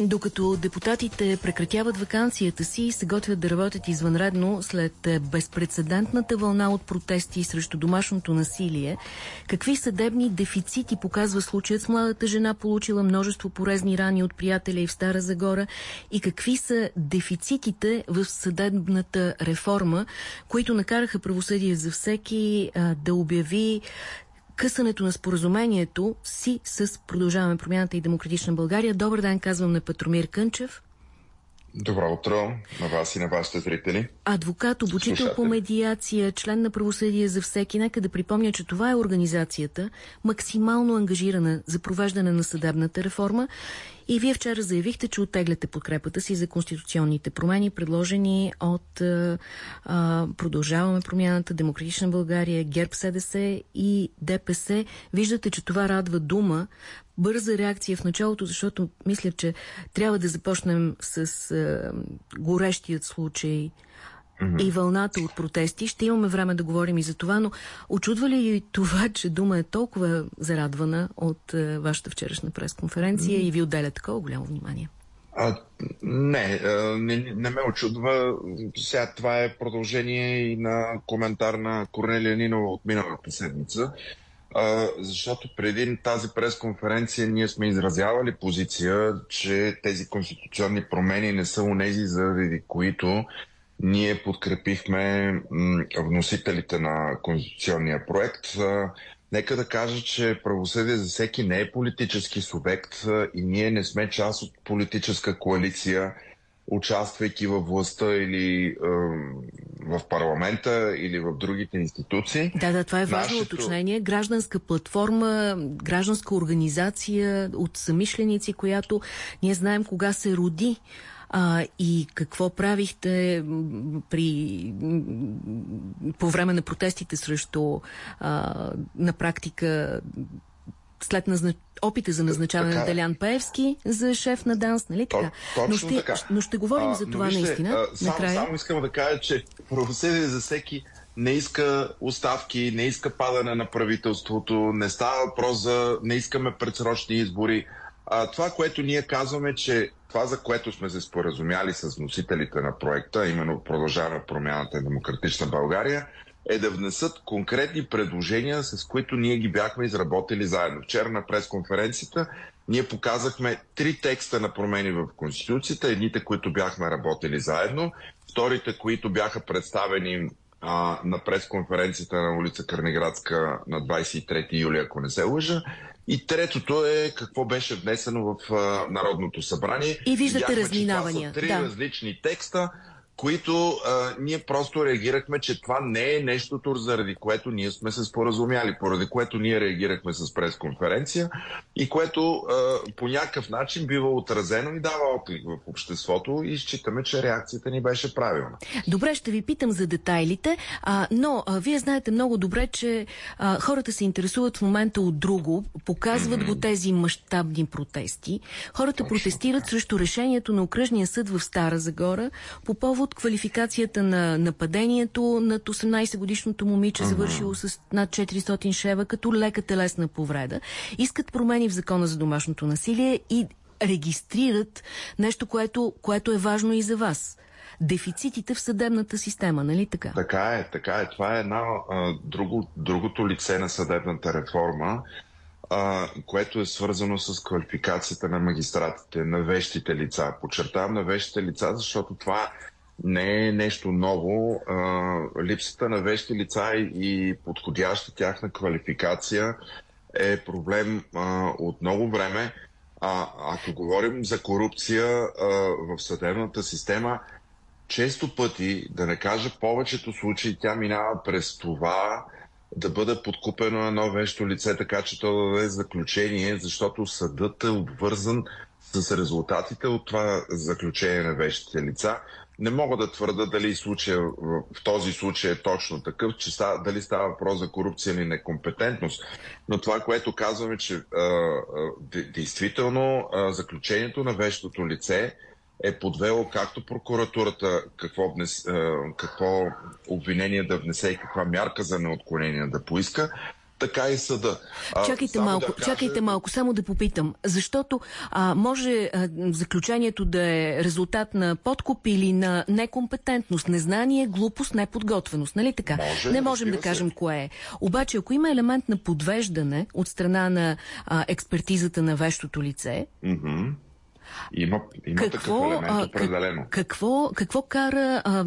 Докато депутатите прекратяват вакансията си и се готвят да работят извънредно след безпредседентната вълна от протести срещу домашното насилие, какви съдебни дефицити показва случаят с младата жена, получила множество порезни рани от приятеля и в Стара Загора и какви са дефицитите в съдебната реформа, които накараха правосъдие за всеки а, да обяви късането на споразумението си с Продължаваме промяната и Демократична България. Добър ден, казвам на Патромир Кънчев. Добро утро на вас и на вашите зрители. Адвокат, обучител по медиация, член на правосъдие за всеки. Нека да припомня, че това е организацията, максимално ангажирана за провеждане на съдебната реформа и вие вчера заявихте, че оттегляте подкрепата си за конституционните промени, предложени от а, Продължаваме промяната, Демократична България, ГЕРБ СДС и ДПС. Виждате, че това радва дума. Бърза реакция в началото, защото мисля, че трябва да започнем с а, горещият случай. И вълната от протести. Ще имаме време да говорим и за това, но очудва ли това, че дума е толкова зарадвана от е, вашата вчерашна пресконференция и ви отделя такова голямо внимание? А, не, не, не ме очудва. Сега това е продължение и на коментар на Корнелия Нинова от миналата седмица, а, защото преди тази пресконференция ние сме изразявали позиция, че тези конституционни промени не са унези, заради които ние подкрепихме вносителите на конституционния проект. Нека да кажа, че правосъдие за всеки не е политически субект и ние не сме част от политическа коалиция, участвайки във властта или е, в парламента или в другите институции. Да, да, това е важно Нашето... уточнение. Гражданска платформа, гражданска организация от самишленици, която ние знаем кога се роди а, и какво правихте при, по време на протестите срещу а, на практика след назнач... опита за назначаване така, на Делян Паевски за шеф на ДАНС, нали така? Точно но, ще, така. но ще говорим а, за това вижте, наистина. А, само, накрая. само искам да кажа, че правосъдие за всеки не иска оставки, не иска падане на правителството, не става въпрос за не искаме предсрочни избори. А, това, което ние казваме, че това, за което сме се споразумяли с носителите на проекта, именно продължаваме промяната на Демократична България, е да внесат конкретни предложения, с които ние ги бяхме изработили заедно. Вчера на пресконференцията ние показахме три текста на промени в Конституцията. Едните, които бяхме работили заедно, вторите, които бяха представени а, на пресконференцията на улица Кърнеградска на 23 юли, ако не се лъжа. И третото е какво беше внесено в а, Народното събрание. И виждате Видяхме, разминавания. Че това са три да. различни текста които а, ние просто реагирахме, че това не е нещото, заради което ние сме се споразумяли, поради което ние реагирахме с пресконференция и което а, по някакъв начин бива отразено и дава отклик в обществото и считаме, че реакцията ни беше правилна. Добре, ще ви питам за детайлите, а, но а, вие знаете много добре, че а, хората се интересуват в момента от друго, показват mm -hmm. го тези мащабни протести. Хората Точно протестират така. срещу решението на окръжния съд в Стара Загора по повод от квалификацията на нападението над 18-годишното момиче, завършило с над 400 шева, като лека телесна повреда. Искат промени в закона за домашното насилие и регистрират нещо, което, което е важно и за вас дефицитите в съдебната система, нали така? Така е, така е. Това е една, а, друго, другото лице на съдебната реформа, а, което е свързано с квалификацията на магистратите, на вещите лица. Подчертавам на вещите лица, защото това не е нещо ново. А, липсата на вещи лица и подходяща тяхна квалификация е проблем а, от много време. А, ако говорим за корупция а, в съдебната система, често пъти, да не кажа повечето случаи, тя минава през това да бъде подкупено едно вещо лице, така че то да даде заключение, защото съдът е обвързан с резултатите от това заключение на вещите лица. Не мога да твърда дали случая, в този случай е точно такъв, че става, дали става въпрос за корупция или некомпетентност. Но това, което казваме, че а, действително а, заключението на вещото лице е подвело както прокуратурата какво, внес, а, какво обвинение да внесе и каква мярка за неотклонение да поиска, така и съда. Чакайте малко, да кажа... чакайте малко, само да попитам, защото а, може а, заключението да е резултат на подкуп или на некомпетентност, незнание, глупост, неподготвеност, нали така? Може, Не можем да кажем се. кое е. Обаче, ако има елемент на подвеждане от страна на а, експертизата на вещото лице, mm -hmm има, има какво, такъв елемент определено. Как, какво, какво кара а,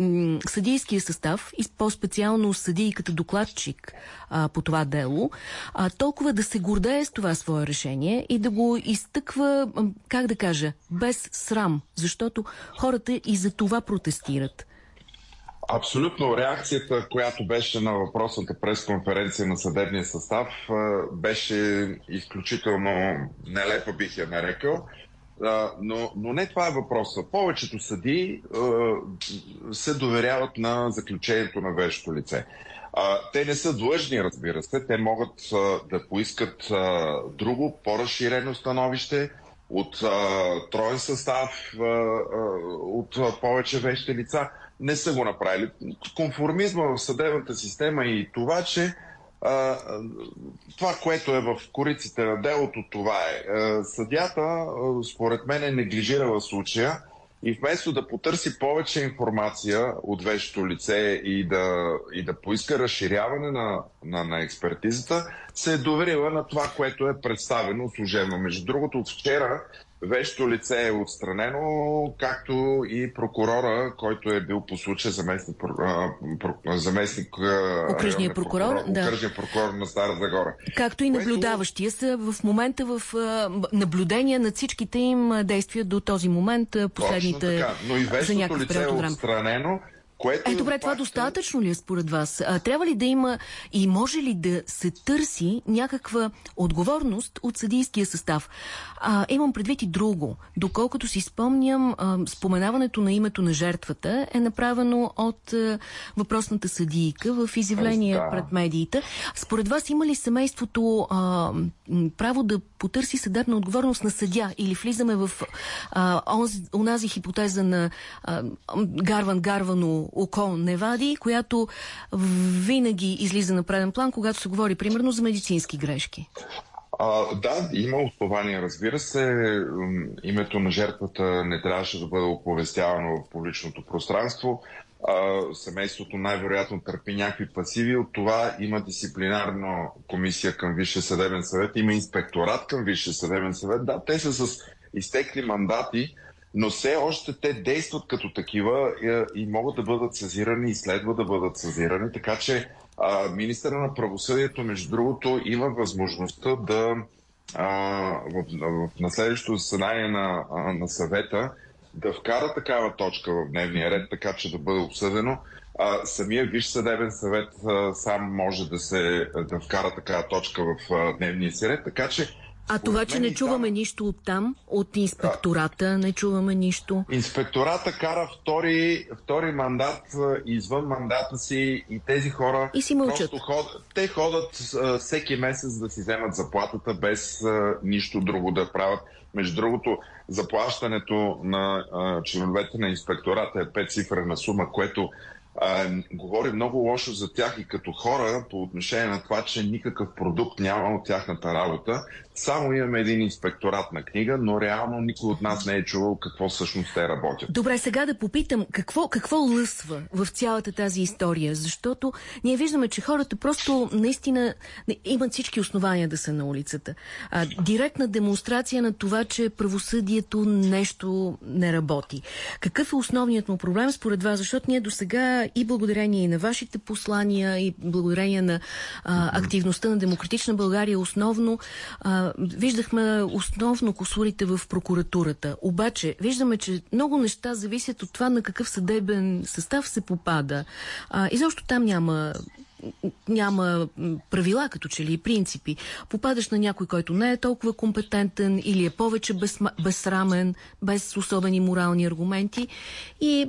м, съдийския състав и по-специално съдий като докладчик а, по това дело, а, толкова да се гордее с това свое решение и да го изтъква, как да кажа, без срам, защото хората и за това протестират. Абсолютно. Реакцията, която беше на въпросната пресконференция на съдебния състав, беше изключително нелепа, бих я нарекал но, но не това е въпроса. Повечето съди се доверяват на заключението на вещото лице. те не са длъжни, разбира се. Те могат да поискат друго, по-разширено становище от троен състав, от повече вещи лица. Не са го направили. Конформизма в съдебната система и това, че това, което е в кориците на делото, това е. Съдята, според мен, е неглижирала случая и вместо да потърси повече информация от вещото лице и да, и да поиска разширяване на, на, на експертизата, се е доверила на това, което е представено служебно. Между другото, от вчера Вещо лице е отстранено, както и прокурора, който е бил по случая заместник, заместник окръжния прокурор, прокурор, да. окръжния прокурор на Стара Загора. Както и наблюдаващия са в момента в наблюдение на всичките им действия до този момент, последните Но и за лице е отстранено, което е, добре, това достатъчно ли е според вас? А, трябва ли да има и може ли да се търси някаква отговорност от съдийския състав? А, имам предвид и друго. Доколкото си спомням, а, споменаването на името на жертвата е направено от а, въпросната съдийка в изявление да. пред медиите. Според вас има ли семейството а, право да потърси съдебна отговорност на съдя или влизаме в а, онази хипотеза на а, Гарван Гарвано око не вади, която винаги излиза на преден план, когато се говори примерно за медицински грешки. А, да, има основания, разбира се. Името на жертвата не трябваше да бъде оповестявано в публичното пространство. А, семейството най-вероятно търпи някакви пасиви. От това има дисциплинарна комисия към Висше съдебен съвет, има инспекторат към Висше съдебен съвет. Да, те са с изтекли мандати, но все още те действат като такива и, и могат да бъдат съзирани и следва да бъдат съзирани, така че а, министъра на правосъдието, между другото, има възможността да а, в, в, на следващото заседание на, на съвета да вкара такава точка в дневния ред, така че да бъде обсъдено. А, самия Виш съдебен съвет а, сам може да се да вкара такава точка в а, дневния си ред, така че а това, че не чуваме там... нищо от там, от инспектората, да. не чуваме нищо. Инспектората кара втори, втори мандат извън мандата си и тези хора и си мълчат. Ход... Те ходят а, всеки месец да си вземат заплатата без а, нищо друго да правят. Между другото, заплащането на а, членовете на инспектората е 5 цифрена сума, което а, говори много лошо за тях и като хора по отношение на това, че никакъв продукт няма от тяхната работа. Само имаме един инспекторат на книга, но реално никой от нас не е чувал какво всъщност те работят. Добре, сега да попитам, какво, какво лъсва в цялата тази история? Защото ние виждаме, че хората просто наистина имат всички основания да са на улицата. А, директна демонстрация на това, че правосъдието нещо не работи. Какъв е основният му проблем според вас? Защото ние до сега и благодарение на вашите послания, и благодарение на а, активността на Демократична България основно а, виждахме основно косурите в прокуратурата. Обаче, виждаме, че много неща зависят от това на какъв съдебен състав се попада. А, и защо там няма няма правила, като че ли принципи. Попадаш на някой, който не е толкова компетентен или е повече без, безсрамен, без особени морални аргументи и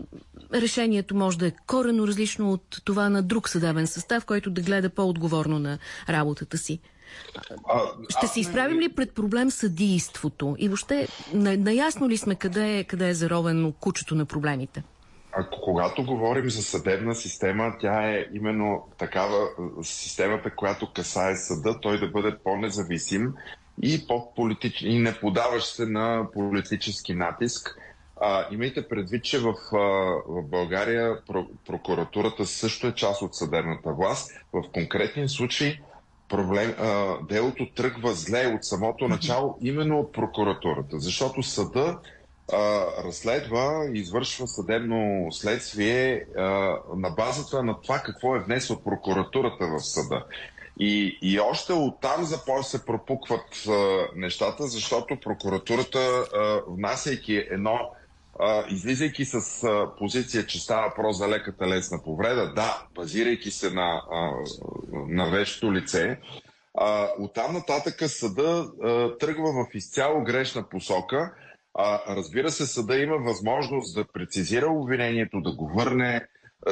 решението може да е корено различно от това на друг съдебен състав, който да гледа по-отговорно на работата си. Ще се изправим ли пред проблем съдийството? И въобще, наясно ли сме къде е, къде е заровено кучето на проблемите? Ако когато говорим за съдебна система, тя е именно такава системата, която касае съда, той да бъде по-независим и, по-политич... и не подаващ се на политически натиск. А, имайте предвид, че в, в България прокуратурата също е част от съдебната власт. В конкретен случай проблем, а, делото тръгва зле от самото начало, именно от прокуратурата, защото съда а, разследва и извършва съдебно следствие а, на базата на това какво е внесла прокуратурата в съда. И, и още оттам започва се пропукват а, нещата, защото прокуратурата, а, внасяйки едно а, излизайки с а, позиция, че става въпрос за леката лесна повреда, да, базирайки се на, а, на вещото лице, а, оттам нататък съда а, тръгва в изцяло грешна посока. А, разбира се, съда има възможност да прецизира обвинението, да го върне,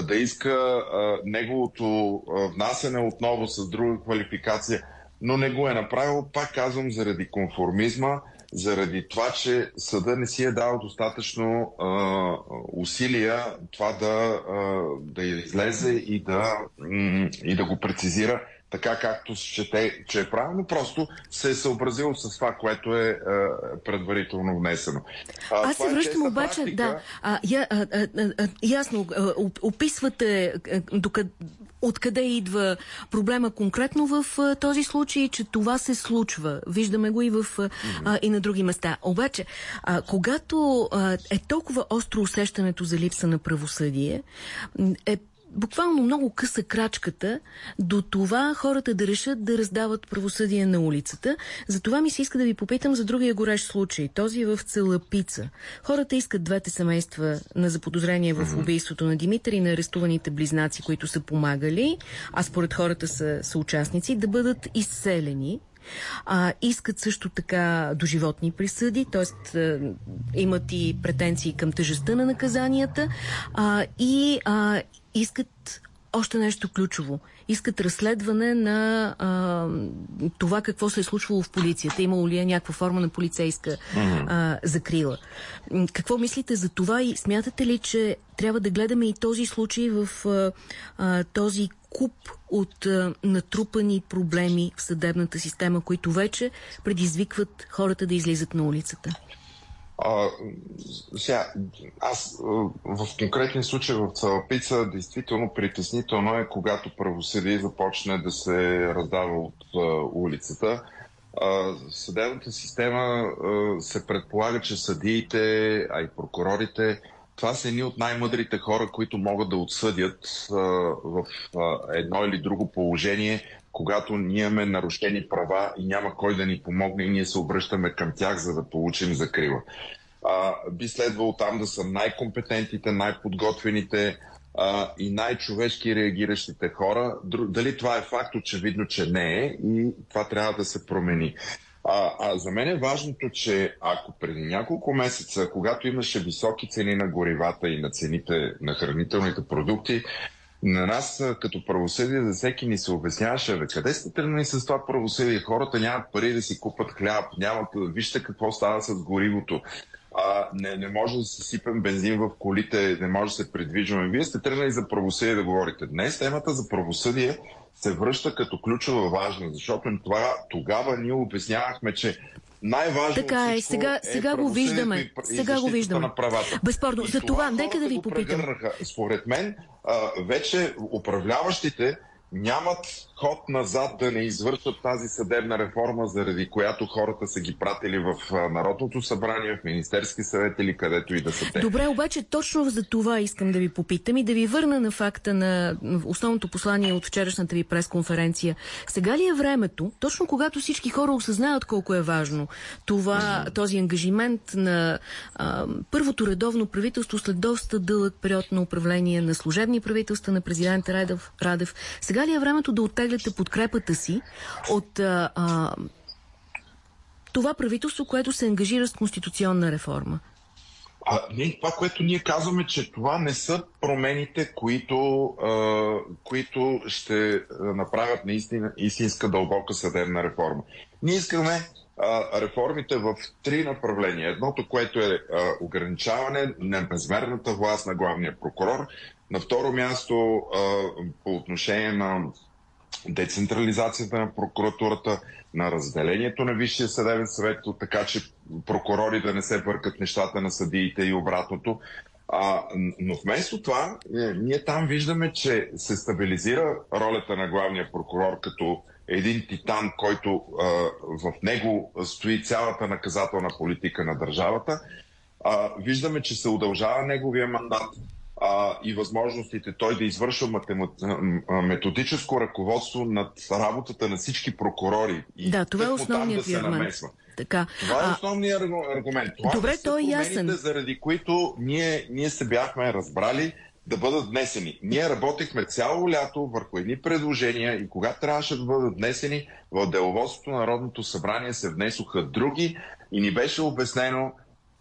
да иска а, неговото а, внасене отново с друга квалификация, но не го е направил, пак казвам, заради конформизма заради това, че съда не си е дал достатъчно а, усилия това да, а, да излезе и да, и да го прецизира така както счете, че е правилно, просто се е съобразило с това, което е а, предварително внесено. А, Аз се е връщам е обаче, практика. да, а, я, а, а, а, ясно, а, описвате докъде, откъде идва проблема конкретно в а, този случай, че това се случва. Виждаме го и, в, а, и на други места. Обаче, а, когато а, е толкова остро усещането за липса на правосъдие, е буквално много къса крачката до това хората да решат да раздават правосъдие на улицата. Затова ми се иска да ви попитам за другия горещ случай. Този е в Целапица. Хората искат двете семейства на заподозрение в убийството на Димитър и на арестуваните близнаци, които са помагали, а според хората са, са участници, да бъдат изселени а, искат също така доживотни присъди, т.е. имат и претенции към тежестта на наказанията а, и а, искат още нещо ключово. Искат разследване на а, това какво се е случвало в полицията. Имало ли е някаква форма на полицейска а, закрила. Какво мислите за това и смятате ли, че трябва да гледаме и този случай в а, а, този куп от а, натрупани проблеми в съдебната система, които вече предизвикват хората да излизат на улицата? А, сега, аз в конкретен случай в Цалапица действително притеснително е, когато правосъдие започне да се раздава от а, улицата. А, съдебната система а, се предполага, че съдиите, а и прокурорите, това са едни от най-мъдрите хора, които могат да отсъдят а, в а, едно или друго положение, когато ние имаме нарушени права и няма кой да ни помогне и ние се обръщаме към тях, за да получим закрила. А, би следвало там да са най-компетентните, най-подготвените а, и най-човешки реагиращите хора. Дали това е факт, очевидно, че не е и това трябва да се промени. А, а за мен е важното, че ако преди няколко месеца, когато имаше високи цени на горивата и на цените на хранителните продукти, на нас като правосъдие за всеки ни се обясняваше, бе, къде сте тръгнали с това правосъдие? Хората нямат пари да си купат хляб, нямат, вижте какво става с горивото. А, не, не може да се сипем бензин в колите, не може да се придвижваме. Вие сте тръгнали за правосъдие да говорите. Днес темата за правосъдие се връща като ключова важна, защото това тогава ние обяснявахме, че най-важно така е, сега, е сега го виждаме. И, сега го виждаме. На правата. Безспорно. За това, това нека да ви попитам. Според мен, а, вече управляващите нямат ход назад да не извършат тази съдебна реформа, заради която хората са ги пратили в Народното събрание, в Министерски съвет или където и да са те. Добре, обаче точно за това искам да ви попитам и да ви върна на факта на основното послание от вчерашната ви пресконференция. Сега ли е времето, точно когато всички хора осъзнават колко е важно това, този ангажимент на а, първото редовно правителство след доста дълъг период на управление на служебни правителства на президента Радев, Радев. Сега ли е времето да оттеглят оттегляте подкрепата си от а, а, това правителство, което се ангажира с конституционна реформа? А, не, това, което ние казваме, че това не са промените, които, а, които ще направят наистина истинска дълбока съдебна реформа. Ние искаме а, реформите в три направления. Едното, което е а, ограничаване на безмерната власт на главния прокурор. На второ място, а, по отношение на децентрализацията на прокуратурата, на разделението на Висшия съдебен съвет, така че прокурори да не се бъркат нещата на съдиите и обратното. А, но вместо това, е, ние там виждаме, че се стабилизира ролята на главния прокурор като един титан, който а, в него стои цялата наказателна политика на държавата. А, виждаме, че се удължава неговия мандат а, и възможностите той да извършва математ... методическо ръководство над работата на всички прокурори. И да, това е основният да аргумент. Така. Това е основният аргумент. Това Добре, той е ясен. Заради които ние, ние се бяхме разбрали да бъдат внесени. Ние работихме цяло лято върху едни предложения и когато трябваше да бъдат внесени, в деловодството на Народното събрание се внесоха други и ни беше обяснено,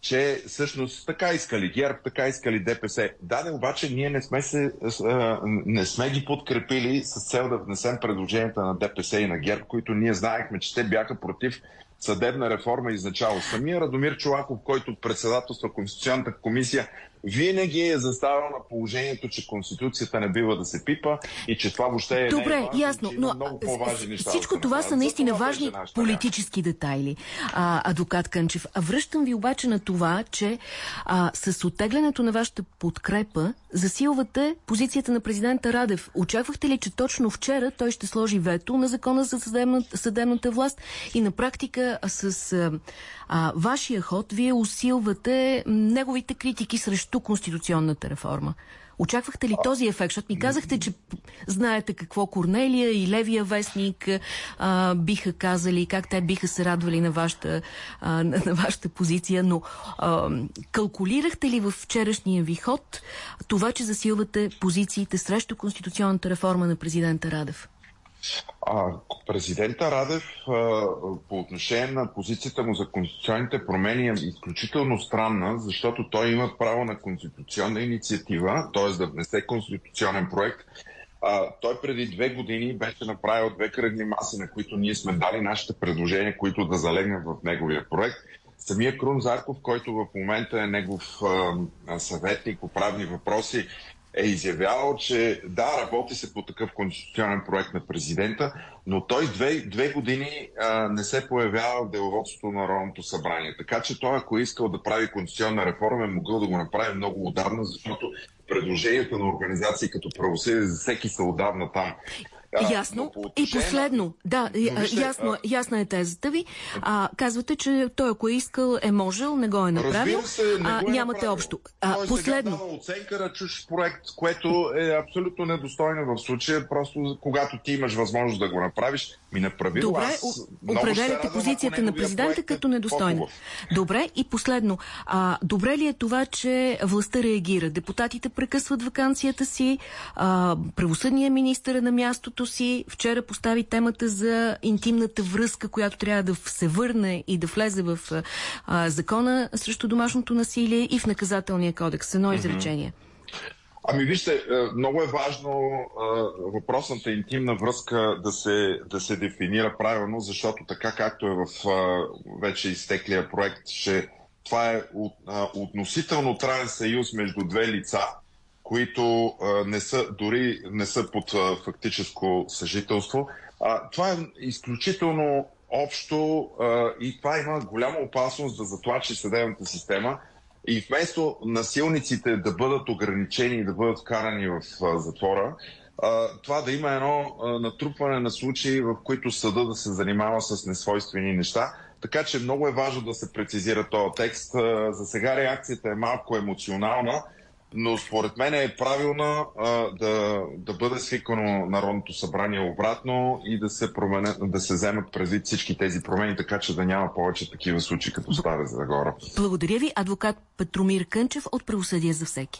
че всъщност така искали ГЕРБ, така искали ДПС. Да, не, обаче ние не сме, се, не сме ги подкрепили с цел да внесем предложенията на ДПС и на ГЕРБ, които ние знаехме, че те бяха против съдебна реформа изначало. Самия Радомир Чулаков, който председателства Конституционната комисия, винаги е заставал на положението, че Конституцията не бива да се пипа и че това въобще е Добре, е ясно, но много по-важни неща. Всичко да това са наистина важни политически детайли, а, адвокат Кънчев. А връщам ви обаче на това, че а, с оттеглянето на вашата подкрепа засилвате позицията на президента Радев. Очаквахте ли, че точно вчера той ще сложи вето на закона за съдебната, съдебната власт и на практика с а, а, вашия ход вие усилвате неговите критики срещу конституционната реформа? Очаквахте ли този ефект? Защото ми казахте, че знаете какво Корнелия и Левия вестник а, биха казали, как те биха се радвали на вашата, а, на, на вашата позиция, но а, калкулирахте ли в вчерашния ви ход това, че засилвате позициите срещу конституционната реформа на президента Радев? А, президента Радев по отношение на позицията му за конституционните промени е изключително странна, защото той има право на конституционна инициатива, т.е. да внесе конституционен проект. Той преди две години беше направил две кръгни маси, на които ние сме дали нашите предложения, които да залегнат в неговия проект. Самия Крум Зарков, който в момента е негов съветник по правни въпроси, е изявявал, че да, работи се по такъв конституционен проект на президента, но той две, две години а, не се появява в деловодството на Народното събрание. Така че той, ако е искал да прави конституционна реформа, е могъл да го направи много отдавна, защото предложенията на организации като правосъдие за всеки са отдавна там. Ясно. И последно, да, вижте, ясно, ясна е тезата ви. А, казвате, че той ако е искал, е можел, не го е направил. се, не а, го е нямате направил. общо. А, той последно. Сега оценка на чуж проект, което е абсолютно недостойно в случая. Просто когато ти имаш възможност да го направиш, ми направи Добре, аз определяте позицията на президента като недостойна. Добре, и последно. А, добре ли е това, че властта реагира? Депутатите прекъсват вакансията си, а, правосъдният министър е на мястото си. Вчера постави темата за интимната връзка, която трябва да се върне и да влезе в а, закона срещу домашното насилие и в наказателния кодекс. Едно изречение. Ами вижте, е, много е важно е, въпросната интимна връзка да се, да се дефинира правилно, защото така както е в е, вече изтеклия проект, че това е относително траен съюз между две лица, които не са, дори не са под фактическо съжителство. Това е изключително общо и това има голяма опасност да затлачи съдебната система – и вместо насилниците да бъдат ограничени и да бъдат вкарани в затвора, това да има едно натрупване на случаи, в които съда да се занимава с несвойствени неща. Така че много е важно да се прецизира този текст. За сега реакцията е малко емоционална но според мен е правилно а, да, да бъде свикано Народното събрание обратно и да се, променят, да се вземат предвид всички тези промени, така че да няма повече такива случаи като Старе Загора. Благодаря ви, адвокат Петромир Кънчев от Правосъдие за всеки.